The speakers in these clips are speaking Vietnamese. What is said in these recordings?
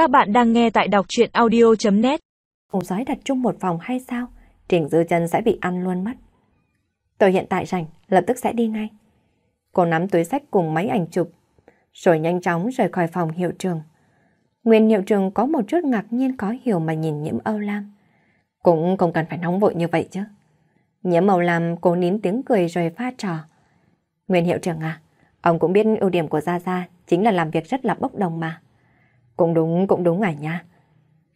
Các bạn đang nghe tại đọc chuyện audio.net cùng sói đặt chung một phòng hay sao? Trình Dư chân sẽ bị ăn luôn mất. Tôi hiện tại rảnh, lập tức sẽ đi ngay. Cô nắm túi sách cùng máy ảnh chụp, rồi nhanh chóng rời khỏi phòng hiệu trường. Nguyên hiệu trường có một chút ngạc nhiên có hiểu mà nhìn nhiễm Âu Lam. Cũng không cần phải nóng vội như vậy chứ. Nhiễm Âu Lam cố nín tiếng cười rồi pha trò. Nguyên hiệu trưởng à, ông cũng biết ưu điểm của Gia Gia chính là làm việc rất là bốc đồng mà. Cũng đúng, cũng đúng à nha.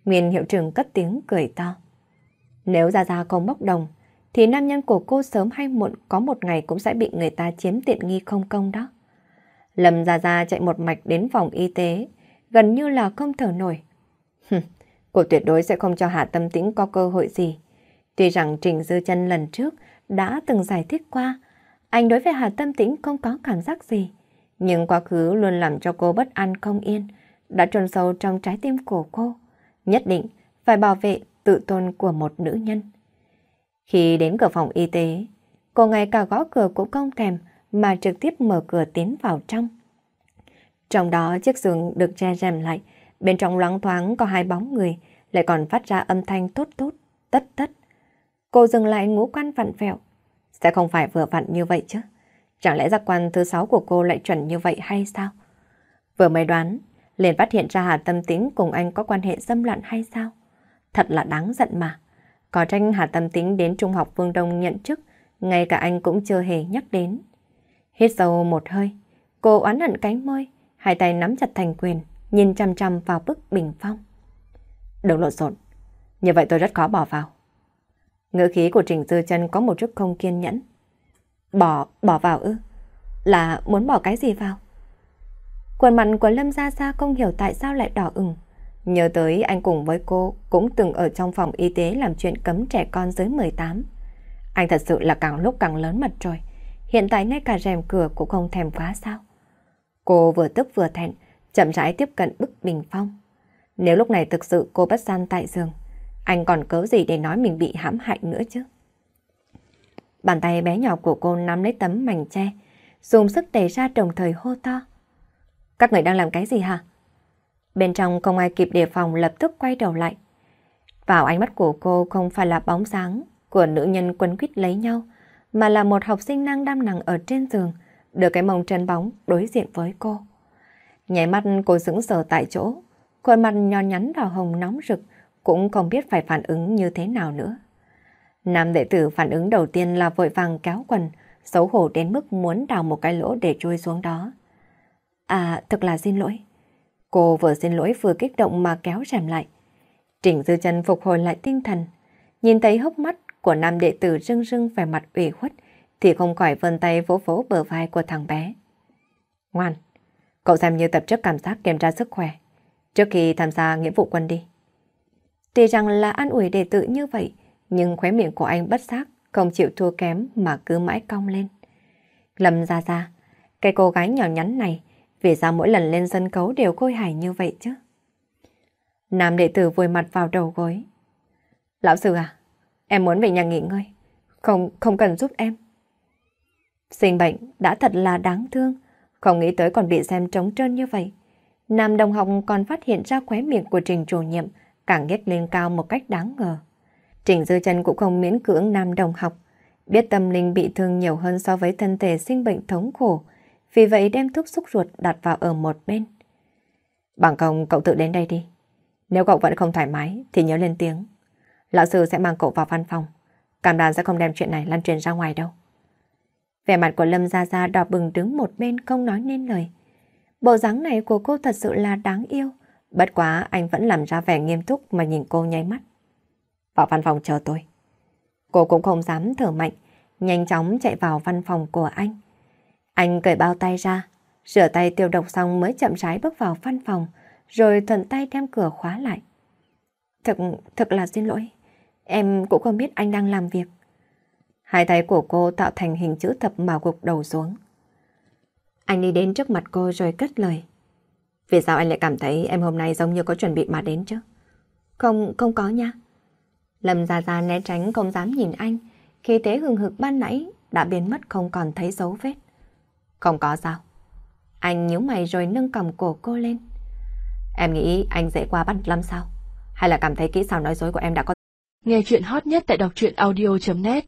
Nguyên hiệu trưởng cất tiếng cười to. Nếu Gia Gia không bốc đồng, thì nam nhân của cô sớm hay muộn có một ngày cũng sẽ bị người ta chiếm tiện nghi không công đó. Lâm Gia Gia chạy một mạch đến phòng y tế, gần như là không thở nổi. cô tuyệt đối sẽ không cho Hạ Tâm Tĩnh có cơ hội gì. Tuy rằng Trình Dư chân lần trước đã từng giải thích qua, anh đối với Hà Tâm Tĩnh không có cảm giác gì, nhưng quá khứ luôn làm cho cô bất an không yên, đã trôn sâu trong trái tim của cô. Nhất định phải bảo vệ tự tôn của một nữ nhân. Khi đến cửa phòng y tế, cô ngay cả gõ cửa cũng không thèm mà trực tiếp mở cửa tiến vào trong. Trong đó chiếc giường được che rèm lại, bên trong loáng thoáng có hai bóng người, lại còn phát ra âm thanh tốt tốt, tất tất. Cô dừng lại ngũ quan vặn vẹo. Sẽ không phải vừa vặn như vậy chứ? Chẳng lẽ giác quan thứ sáu của cô lại chuẩn như vậy hay sao? Vừa mới đoán, liền phát hiện ra Hà Tâm Tính cùng anh có quan hệ xâm loạn hay sao? Thật là đáng giận mà. Có tranh Hà Tâm Tính đến Trung học Vương Đông nhận chức, ngay cả anh cũng chưa hề nhắc đến. Hít sâu một hơi, cô oán hận cánh môi, hai tay nắm chặt thành quyền, nhìn chăm chăm vào bức bình phong. Đừng lộn xộn, như vậy tôi rất khó bỏ vào. Ngữ khí của Trình Dư chân có một chút không kiên nhẫn. Bỏ, bỏ vào ư? Là muốn bỏ cái gì vào? Quần mặt của Lâm Gia Gia không hiểu tại sao lại đỏ ửng. Nhớ tới anh cùng với cô cũng từng ở trong phòng y tế làm chuyện cấm trẻ con dưới 18. Anh thật sự là càng lúc càng lớn mật rồi. Hiện tại ngay cả rèm cửa cũng không thèm quá sao. Cô vừa tức vừa thẹn, chậm rãi tiếp cận bức bình phong. Nếu lúc này thực sự cô bất gian tại giường, anh còn cớ gì để nói mình bị hãm hại nữa chứ? Bàn tay bé nhỏ của cô nắm lấy tấm mảnh tre, dùng sức đẩy ra đồng thời hô to. Các người đang làm cái gì hả? Bên trong không ai kịp đề phòng lập tức quay đầu lại. Vào ánh mắt của cô không phải là bóng sáng của nữ nhân quấn quýt lấy nhau, mà là một học sinh năng đam nằm ở trên giường, đưa cái mông chân bóng đối diện với cô. Nhảy mắt cô sững sờ tại chỗ, khuôn mặt nhỏ nhắn đỏ hồng nóng rực, cũng không biết phải phản ứng như thế nào nữa. Nam đệ tử phản ứng đầu tiên là vội vàng kéo quần, xấu hổ đến mức muốn đào một cái lỗ để chui xuống đó. À, thật là xin lỗi. Cô vừa xin lỗi vừa kích động mà kéo rèm lại. Trình Dư chân phục hồi lại tinh thần, nhìn thấy hốc mắt của nam đệ tử rưng rưng vẻ mặt ủy khuất, thì không khỏi vươn tay vỗ vỗ bờ vai của thằng bé. Ngoan, cậu xem như tập trước cảm giác kiểm tra sức khỏe, trước khi tham gia nghĩa vụ quân đi. Tuy rằng là an ủi đệ tử như vậy, nhưng khóe miệng của anh bất giác, không chịu thua kém mà cứ mãi cong lên. Lâm ra ra, cái cô gái nhỏ nhắn này, vì sao mỗi lần lên sân khấu đều khôi hài như vậy chứ? Nam đệ tử vùi mặt vào đầu gối. Lão sư à, em muốn về nhà nghỉ ngơi. Không, không cần giúp em. Sinh bệnh đã thật là đáng thương, không nghĩ tới còn bị xem trống trơn như vậy. Nam đồng học còn phát hiện ra khóe miệng của trình chủ nhiệm, càng ghét lên cao một cách đáng ngờ. Trình Dư chân cũng không miễn cưỡng nam đồng học, biết tâm linh bị thương nhiều hơn so với thân thể sinh bệnh thống khổ, vì vậy đem thuốc xúc ruột đặt vào ở một bên. Bằng công cậu tự đến đây đi. Nếu cậu vẫn không thoải mái thì nhớ lên tiếng. Lão sư sẽ mang cậu vào văn phòng. Cảm đoàn sẽ không đem chuyện này lan truyền ra ngoài đâu. Vẻ mặt của Lâm Gia Gia đỏ bừng đứng một bên không nói nên lời. Bộ dáng này của cô thật sự là đáng yêu. Bất quá anh vẫn làm ra vẻ nghiêm túc mà nhìn cô nháy mắt. Vào văn phòng chờ tôi. Cô cũng không dám thở mạnh, nhanh chóng chạy vào văn phòng của anh. Anh cởi bao tay ra, rửa tay tiêu độc xong mới chậm rãi bước vào văn phòng, rồi thuận tay đem cửa khóa lại. Thật, thật là xin lỗi. Em cũng không biết anh đang làm việc. Hai tay của cô tạo thành hình chữ thập mà gục đầu xuống. Anh đi đến trước mặt cô rồi cất lời. Vì sao anh lại cảm thấy em hôm nay giống như có chuẩn bị mà đến chứ? Không, không có nha. Lâm Gia Gia né tránh không dám nhìn anh, khi thế hừng hực ban nãy đã biến mất không còn thấy dấu vết. Không có sao. Anh nhíu mày rồi nâng cầm cổ cô lên. Em nghĩ anh dễ qua bắt lắm sao? Hay là cảm thấy kỹ xảo nói dối của em đã có... Nghe chuyện hot nhất tại đọc truyện audio.net